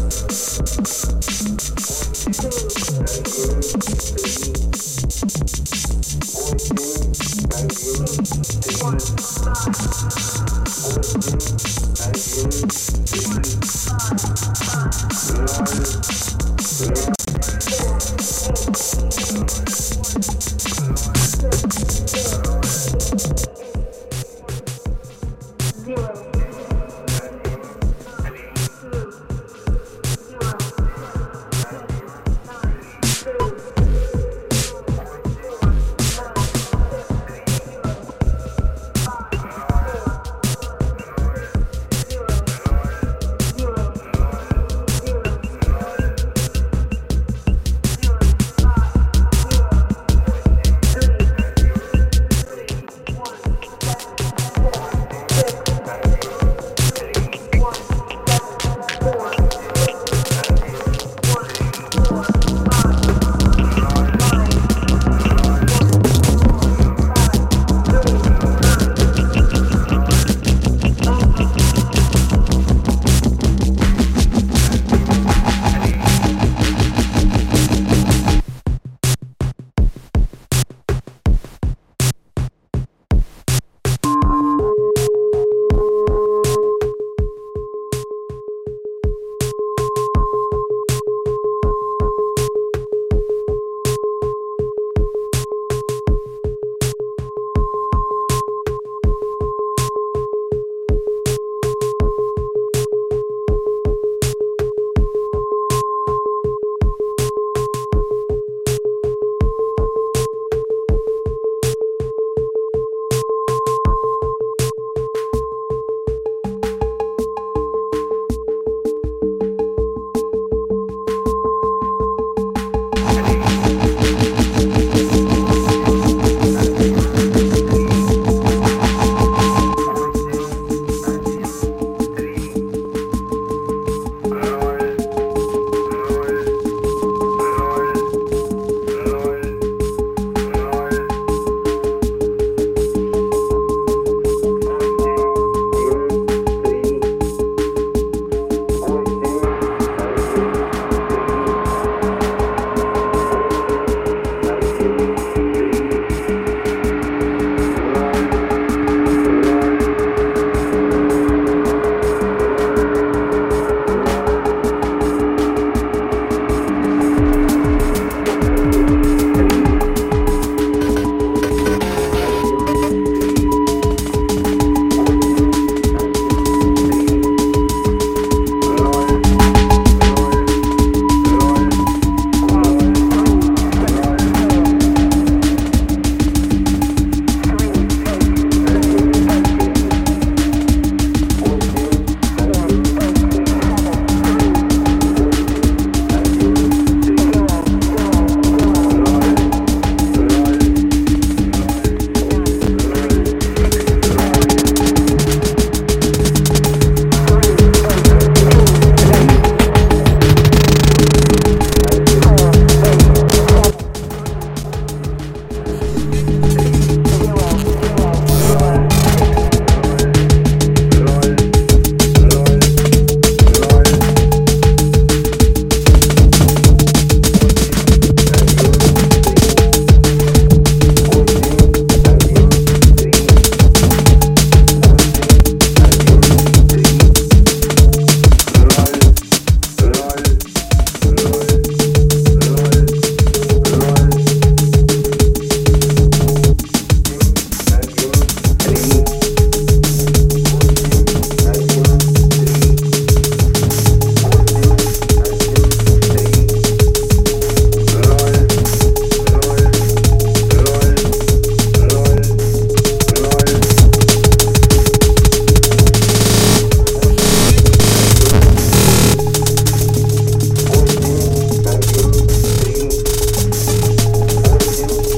One, two,